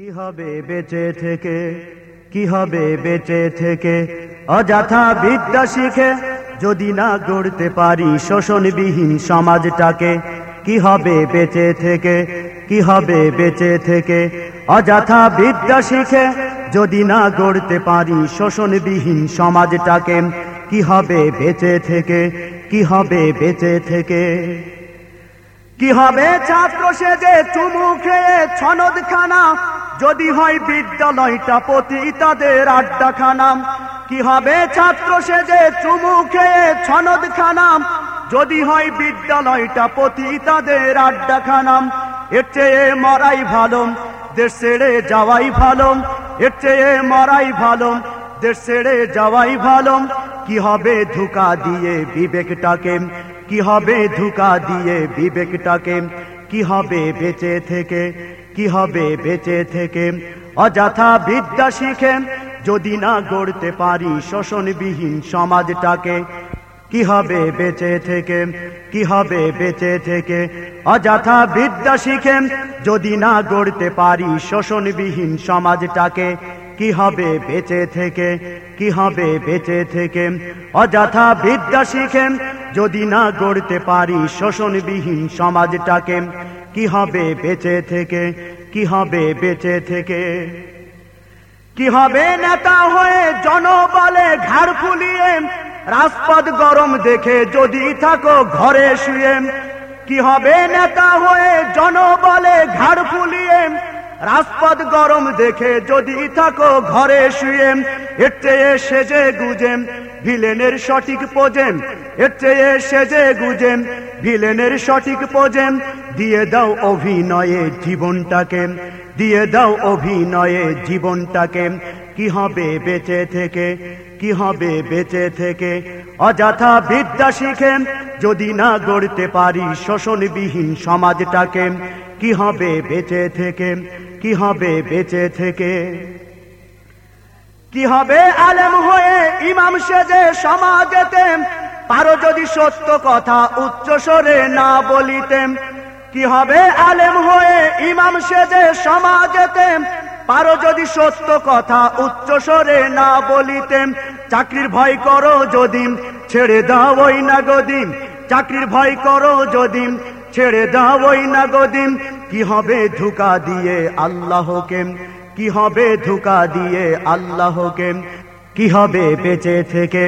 কি হবে বেঁচে থেকে? কি হবে বেঁচে থেকে? অযথা বিদ্যা শিখে যদি না গড়তে পারি শোষণবিহীন সমাজটাকে, কি হবে বেঁচে থেকে? কি হবে বেঁচে থেকে? অযথা বিদ্যা শিখে যদি না গড়তে পারি শোষণবিহীন সমাজটাকে, কি হবে বেঁচে থেকে? কি হবে বেঁচে থেকে? কি হবে ছাত্র চুমু খেয়ে ছনদ খানা যদি হয় বিদ্যালয়টা পতি তাদের আড্ডাখানা। কি হবে ছাত্র সেজে চুমু খেয়ে ছনদ খানাম যদি হয় বিদ্যালয়টা পতি তাদের আড্ডাখানা। এর চেয়ে মরাই ভালো, দেশ ছেড়ে যাওয়াই ভালো। এর চেয়ে মরাই ভালো, দেশ ছেড়ে যাওয়াই ভালো। কি হবে ধোকা দিয়ে বিবেকটাকে? কি হবে ধোকা দিয়ে বিবেকটাকে? কি হবে বেঁচে থেকে? কি হবে বেঁচে থেকে? অযথা বিদ্যা শিখে যদি না গড়তে পারি শোষণবিহীন সমাজটাকে, কি হবে বেঁচে থেকে? কি হবে বেঁচে থেকে? অযথা বিদ্যা শিখে যদি না গড়তে পারি শোষণবিহীন সমাজটাকে, কি হবে বেঁচে থেকে? কি হবে বেঁচে থেকে? অযথা বিদ্যা শিখে যদি না গড়তে পারি শোষণবিহীন সমাজটাকে কি হবে বেঁচে থেকে? কি হবে বেঁচে থেকে? কি হবে নেতা হয়ে জনবলে ঘাড় ফুলিয়ে? রাজপথ গরম দেখে যদি থাকো ঘরে শুয়ে। কি হবে নেতা হয়ে জনবলে ঘাড় ফুলিয়ে? রাজপথ গরম দেখে যদি থাকো ঘরে শুয়ে, এর চেয়ে সেজে গুজেম ভিলেনের সঠিক পোজেম এর চেয়ে সেজে গুজেম ভিলেনের সঠিক পোজেম দিয়ে দাও অভিনয়ে জীবনটাকে, দিয়ে দাও অভিনয়ে জীবনটাকে। কি হবে বেঁচে থেকে, কি হবে বেঁচে থেকে? অযথা বিদ্যা শিখে যদি না গড়তে পারি শোষণবিহীন সমাজটাকে, কি হবে বেঁচে থেকে? কি হবে বেঁচে থেকে? কি হবে আলেম হয়ে ইমাম সেজে সমাজেতে? পারো যদি সত্য কথা উচ্চ স্বরে না বলিতেম কি হবে আলেম হয়ে ইমাম সেজে সমাজেতে? পারো যদি সত্য কথা উচ্চ স্বরে না বলিতেম চাকরির ভয় করো যদি ছেড়ে দাও ওই না গদিম চাকরির ভয় করো যদি ছেড়ে দাও ওই না গদিম কি হবে ধোকা দিয়ে আল্লাহকে? কি হবে ধোকা দিয়ে আল্লাহকে? কি হবে বেঁচে থেকে?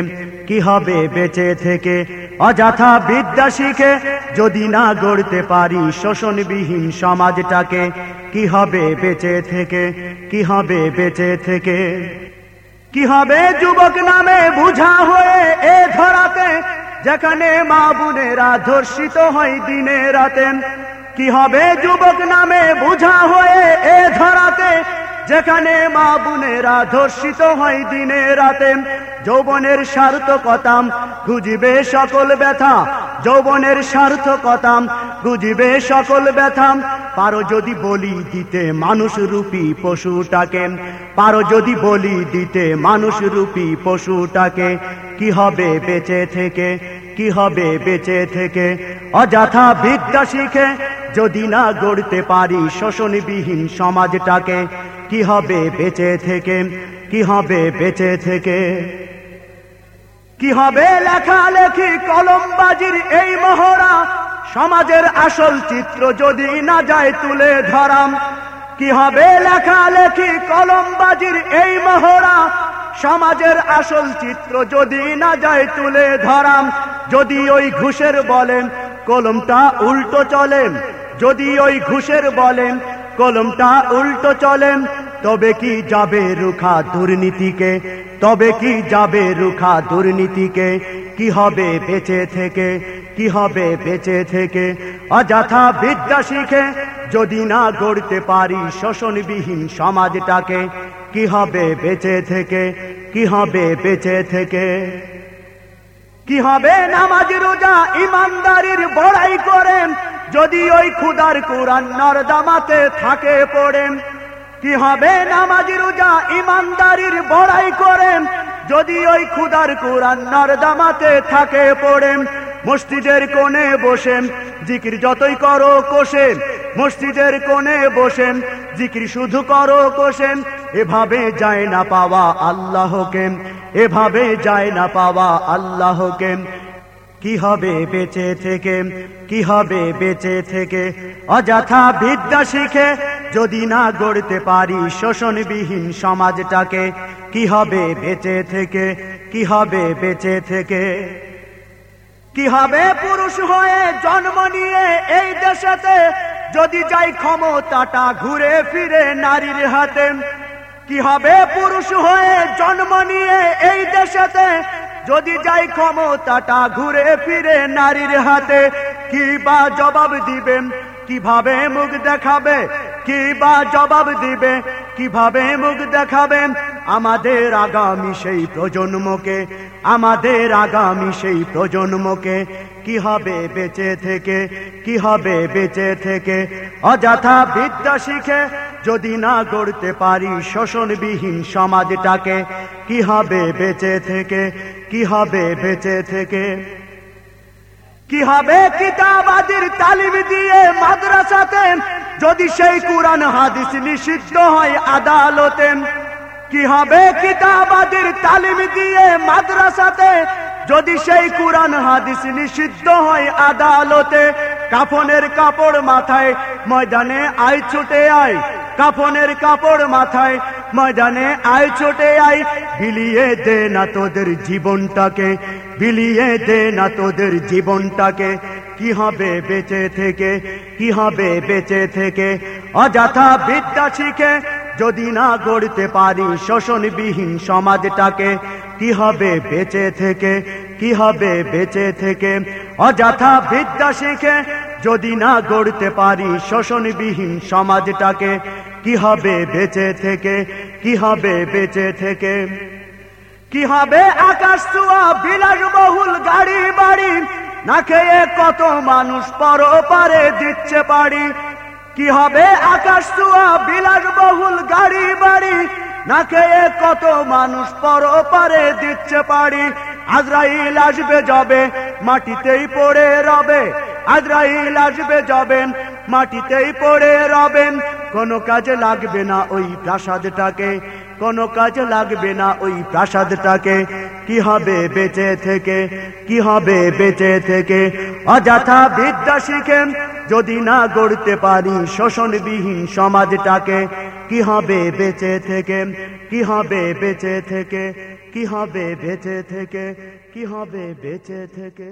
কি হবে বেঁচে থেকে? অযথা বিদ্যা শিখে যদি না গড়তে পারি শোষণবিহীন সমাজটাকে, কি হবে বেঁচে থেকে? কি হবে বেঁচে থেকে? কি হবে যুবক নামে বুঝা হয়ে এ ধরাতে, যেখানে মা বোনেরা ধর্ষিত হয় দিনে রাতে? কি হবে যুবক নামে বুঝা হয়ে এ ধরাতে? যেখানে মা বোনেরা ধর্ষিত হয় দিনে রাতে, যৌবনের সার্থকতাম খুঁজিবে সকল ব্যথা। যৌবনের সার্থকতাম খুঁজিবে সকল ব্যথাম পারো যদি বলি দিতে মানুষ রূপী পশুটাকে, পারো যদি বলি দিতে মানুষ রূপী পশুটাকে, কি হবে বেঁচে থেকে? কি হবে বেঁচে থেকে? অযথা বিদ্যা শিখে যদি না গড়তে পারি শোষণবিহীন সমাজটাকে, কি হবে বেঁচে থেকে? কি হবে বেঁচে থেকে? কি হবে লেখালেখি কলমবাজির এই মহড়া? সমাজের আসল চিত্র যদি না যায় তুলে ধরাম, কি হবে লেখালেখি কলমবাজির এই মহড়া? সমাজের আসল চিত্র যদি না যায় তুলে ধরাম, যদি ওই ঘুষের বলেন, কলমটা উল্টো চলেন যদি ওই ঘুষের বলেন, কলমটা উল্টো চলেন, তবে কি যাবে রুখা দুর্নীতিকে? তবে কি যাবে রুখা দুর্নীতিকে? কি হবে বেঁচে থেকে? কি হবে বেঁচে থেকে? অযথা বিদ্যা শিখে যদি না গড়তে পারি শোষণবিহীন সমাজটাকে, কি হবে বেঁচে থেকে? কি হবে বেঁচে থেকে? কি হবে নামাজ রোজা ইমানদারির বড়াই করেন যদি ওই খুদার কোরআন নরদামাতে থাকে পড়েন, কি হবে নামাজ রোজা ইমানদারির বড়াই করেন? যদি ওই খুদার কোরআন নরদামাতে থাকে পড়েন, মসজিদের কোণে বসেন, জিকির যতই করো কোষে মসজিদের কোণে বসেন, জিকির শুধু করো কোশেন এভাবে যায় না পাওয়া আল্লাহকে, এভাবে যায় না পাওয়া আল্লাহকে। কি হবে বেঁচে থেকে? কি হবে বেঁচে থেকে? অযথা বিদ্যা শিখে যদি না গড়তে পারি শোষণবিহীন সমাজটাকে, কি হবে বেঁচে থেকে? কি হবে বেঁচে থেকে? কি হবে পুরুষ হয়ে জন্ম নিয়ে এই দেশেতে? যদি যাই ক্ষমতাটা ঘুরে ফিরে নারীর হাতে, কি হবে পুরুষ হয়ে জন্ম নিয়ে এই দেশেতে? যদি যাই ক্ষমতাটা ঘুরে ফিরে নারীর হাতে, কি বা জবাব দিবেন? কীভাবে মুখ দেখাবে? কি বা জবাব দিবে? কীভাবে মুখ দেখাবেন? আমাদের আগামী সেই প্রজন্মকে, আমাদের আগামী সেই প্রজন্মকে কি হবে বেঁচে থেকে? কি হবে বেঁচে থেকে? অযথা বিদ্যা শিখে যদি না গড়তে পারি শোষণবিহীন সমাজটাকে, কি হবে বেঁচে থেকে? কি হবে বেঁচে থেকে? কি হবে কিতাবাদির তালিম দিয়ে মাদ্রাসাতে? যদি সেই কোরআন হাদিস নিষিদ্ধ হয় আদালতে কি হবে কিতাবাদির তালিম দিয়ে মাদ্রাসাতে? যদি সেই কোরআন হাদিস নিষিদ্ধ হয় আদালতে, কাফনের কাপড় মাথায় ময়দানে আয় ছুটে আয়। কাফনের কাপড় মাথায় ময়দানে আয় ছোটে আয়। বিলিয়ে দে না তোদের জীবনটাকে, বিলিয়ে দে না তোদের জীবনটাকে। কি হবে বেঁচে থেকে, কি হবে বেঁচে থেকে? অযথা বিদ্যা শিখে যদি না গড়তে পারি শোষণবিহীন সমাজটাকে, কি হবে বেঁচে থেকে, কি হবে বেঁচে থেকে? অযথা বিদ্যা শিখে যদি না গড়তে পারি শোষণবিহীন সমাজটাকে কি হবে বেঁচে থেকে? কি হবে বেঁচে থেকে? কি হবে আকাশ ছোঁয়া, বিলাস বহুল গাড়ি বাড়ি? না খেয়ে কত মানুষ পর পারে দিচ্ছে বাড়ি? কি হবে আকাশ ছোঁয়া, বিলাস বহুল গাড়ি বাড়ি? না খেয়ে কত মানুষ পর পারে দিচ্ছে পাড়ি আজরাইল আসবে যাবে, মাটিতেই পড়ে রবে আজরাইল আসবে যাবেন, মাটিতেই পড়ে রবেন। কোনো কাজে লাগবে না ওই প্রাসাদটাকে, কোনো কাজে লাগবে না ওই প্রাসাদটাকে। কি হবে বেঁচে থেকে, কি হবে বেঁচে থেকে? অযথা বিদ্যা শিখেন, যদি না গড়তে পারি শোষণবিহীন সমাজটাকে। কি হবে বেঁচে থেকে, কি হবে বেঁচে থেকে, কি হবে বেঁচে থেকে, কি হবে বেঁচে থেকে?